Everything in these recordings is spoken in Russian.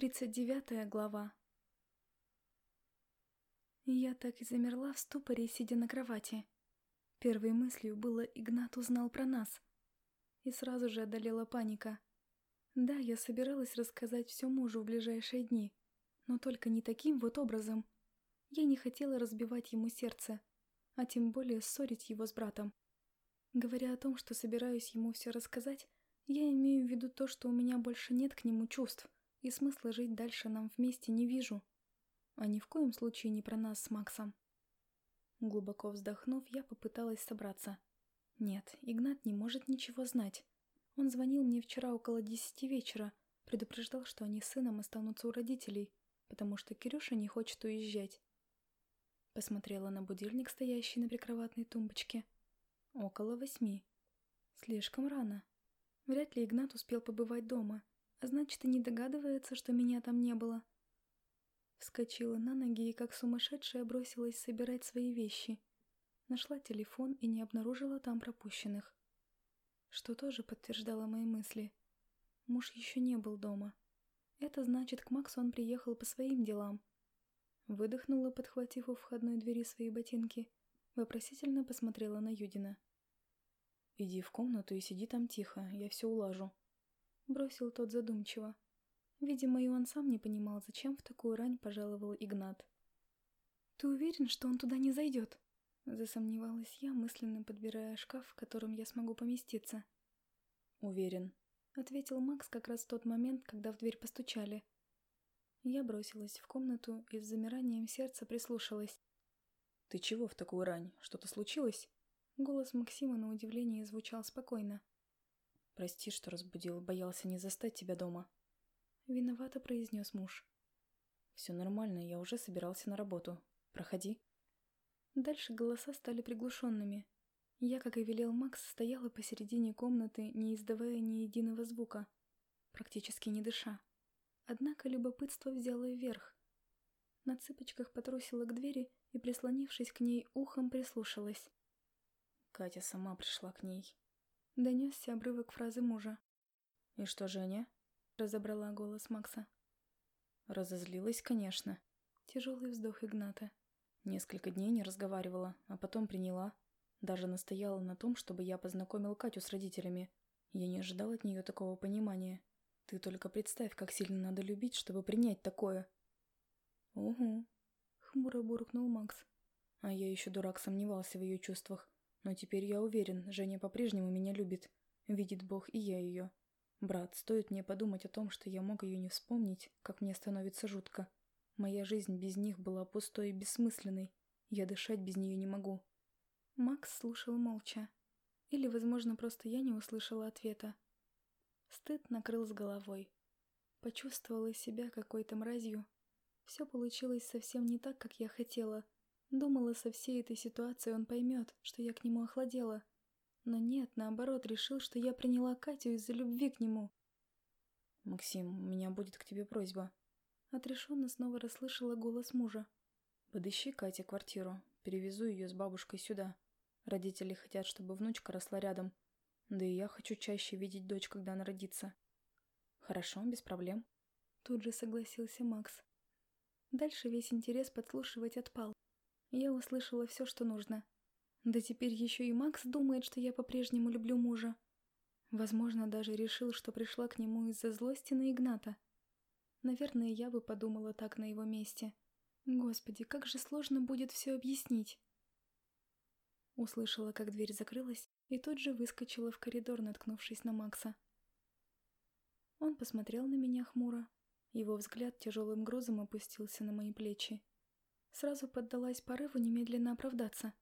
39 глава. Я так и замерла в ступоре, сидя на кровати. Первой мыслью было Игнат узнал про нас. И сразу же одолела паника. Да, я собиралась рассказать все мужу в ближайшие дни, но только не таким вот образом. Я не хотела разбивать ему сердце, а тем более ссорить его с братом. Говоря о том, что собираюсь ему все рассказать, я имею в виду то, что у меня больше нет к нему чувств, и смысла жить дальше нам вместе не вижу. А ни в коем случае не про нас с Максом. Глубоко вздохнув, я попыталась собраться. Нет, Игнат не может ничего знать. Он звонил мне вчера около десяти вечера, предупреждал, что они с сыном останутся у родителей, потому что Кирюша не хочет уезжать. Посмотрела на будильник, стоящий на прикроватной тумбочке. Около восьми. Слишком рано. Вряд ли Игнат успел побывать дома, а значит и не догадывается, что меня там не было. Вскочила на ноги и как сумасшедшая бросилась собирать свои вещи. Нашла телефон и не обнаружила там пропущенных. Что тоже подтверждало мои мысли. Муж еще не был дома. Это значит, к Максу он приехал по своим делам. Выдохнула, подхватив у входной двери свои ботинки. Вопросительно посмотрела на Юдина. «Иди в комнату и сиди там тихо, я все улажу», — бросил тот задумчиво. Видимо, и он сам не понимал, зачем в такую рань пожаловал Игнат. «Ты уверен, что он туда не зайдет?» Засомневалась я, мысленно подбирая шкаф, в котором я смогу поместиться. «Уверен», — ответил Макс как раз в тот момент, когда в дверь постучали. Я бросилась в комнату и с замиранием сердца прислушалась. «Ты чего в такую рань? Что-то случилось?» Голос Максима на удивление звучал спокойно. «Прости, что разбудил, боялся не застать тебя дома». Виновато произнес муж. «Все нормально, я уже собирался на работу. Проходи». Дальше голоса стали приглушенными. Я, как и велел Макс, стояла посередине комнаты, не издавая ни единого звука, практически не дыша. Однако любопытство взяло вверх. На цыпочках потрусила к двери и, прислонившись к ней, ухом прислушалась. Катя сама пришла к ней. Донесся обрывок фразы мужа. «И что, Женя?» — разобрала голос Макса. Разозлилась, конечно. Тяжелый вздох Игната. Несколько дней не разговаривала, а потом приняла. Даже настояла на том, чтобы я познакомил Катю с родителями. Я не ожидал от нее такого понимания. Ты только представь, как сильно надо любить, чтобы принять такое. Угу. Хмуро буркнул Макс. А я еще дурак сомневался в ее чувствах. Но теперь я уверен, Женя по-прежнему меня любит. Видит Бог и я ее. Брат, стоит мне подумать о том, что я мог ее не вспомнить, как мне становится жутко. Моя жизнь без них была пустой и бессмысленной. Я дышать без нее не могу. Макс слушал молча. Или, возможно, просто я не услышала ответа. Стыд накрыл с головой. Почувствовала себя какой-то мразью. Все получилось совсем не так, как я хотела — Думала, со всей этой ситуацией он поймет, что я к нему охладела. Но нет, наоборот, решил, что я приняла Катю из-за любви к нему. «Максим, у меня будет к тебе просьба». Отрешенно снова расслышала голос мужа. «Подыщи Кате квартиру, перевезу ее с бабушкой сюда. Родители хотят, чтобы внучка росла рядом. Да и я хочу чаще видеть дочь, когда она родится». «Хорошо, без проблем». Тут же согласился Макс. Дальше весь интерес подслушивать отпал. Я услышала все, что нужно. Да теперь еще и Макс думает, что я по-прежнему люблю мужа. Возможно, даже решил, что пришла к нему из-за злости на Игната. Наверное, я бы подумала так на его месте. Господи, как же сложно будет все объяснить. Услышала, как дверь закрылась, и тут же выскочила в коридор, наткнувшись на Макса. Он посмотрел на меня хмуро. Его взгляд тяжелым грузом опустился на мои плечи. Сразу поддалась порыву немедленно оправдаться.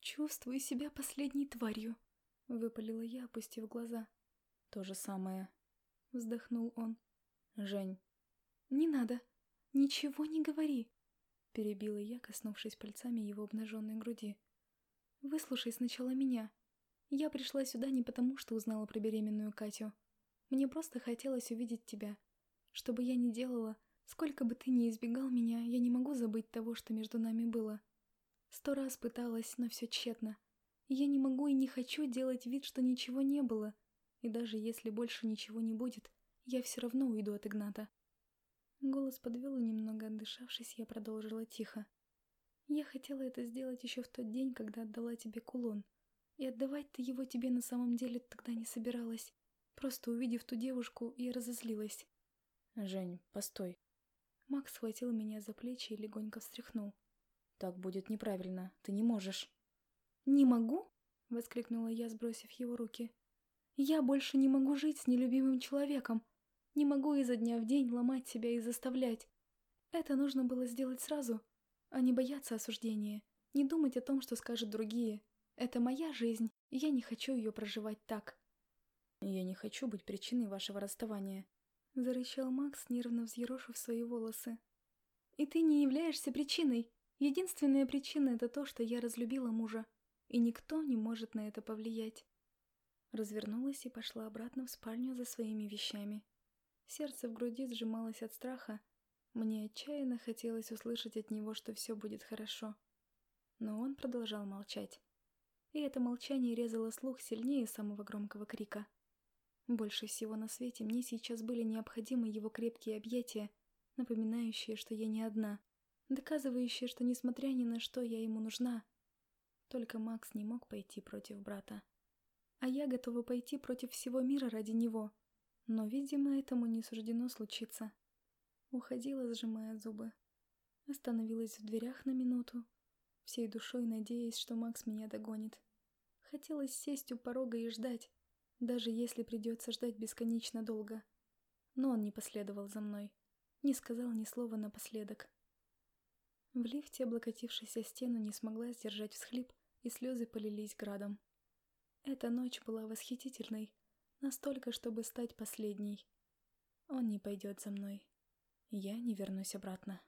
«Чувствую себя последней тварью», — выпалила я, опустив глаза. «То же самое», — вздохнул он. «Жень». «Не надо. Ничего не говори», — перебила я, коснувшись пальцами его обнаженной груди. «Выслушай сначала меня. Я пришла сюда не потому, что узнала про беременную Катю. Мне просто хотелось увидеть тебя. Что бы я ни делала, Сколько бы ты ни избегал меня, я не могу забыть того, что между нами было. Сто раз пыталась, но все тщетно. Я не могу и не хочу делать вид, что ничего не было. И даже если больше ничего не будет, я все равно уйду от Игната. Голос подвел, немного отдышавшись, я продолжила тихо. «Я хотела это сделать еще в тот день, когда отдала тебе кулон. И отдавать-то его тебе на самом деле тогда не собиралась. Просто увидев ту девушку, я разозлилась». «Жень, постой». Макс схватил меня за плечи и легонько встряхнул. «Так будет неправильно. Ты не можешь». «Не могу?» — воскликнула я, сбросив его руки. «Я больше не могу жить с нелюбимым человеком. Не могу изо дня в день ломать себя и заставлять. Это нужно было сделать сразу, а не бояться осуждения, не думать о том, что скажут другие. Это моя жизнь, и я не хочу ее проживать так. «Я не хочу быть причиной вашего расставания», — зарычал Макс, нервно взъерошив свои волосы. «И ты не являешься причиной. Единственная причина — это то, что я разлюбила мужа, и никто не может на это повлиять». Развернулась и пошла обратно в спальню за своими вещами. Сердце в груди сжималось от страха. Мне отчаянно хотелось услышать от него, что все будет хорошо. Но он продолжал молчать. И это молчание резало слух сильнее самого громкого крика. Больше всего на свете мне сейчас были необходимы его крепкие объятия, напоминающие, что я не одна, доказывающие, что несмотря ни на что я ему нужна. Только Макс не мог пойти против брата. А я готова пойти против всего мира ради него — но, видимо, этому не суждено случиться. Уходила, сжимая зубы. Остановилась в дверях на минуту, всей душой надеясь, что Макс меня догонит. Хотелось сесть у порога и ждать, даже если придется ждать бесконечно долго. Но он не последовал за мной, не сказал ни слова напоследок. В лифте, облокотившись о стену, не смогла сдержать всхлип, и слезы полились градом. Эта ночь была восхитительной, Настолько, чтобы стать последней. Он не пойдет за мной. Я не вернусь обратно.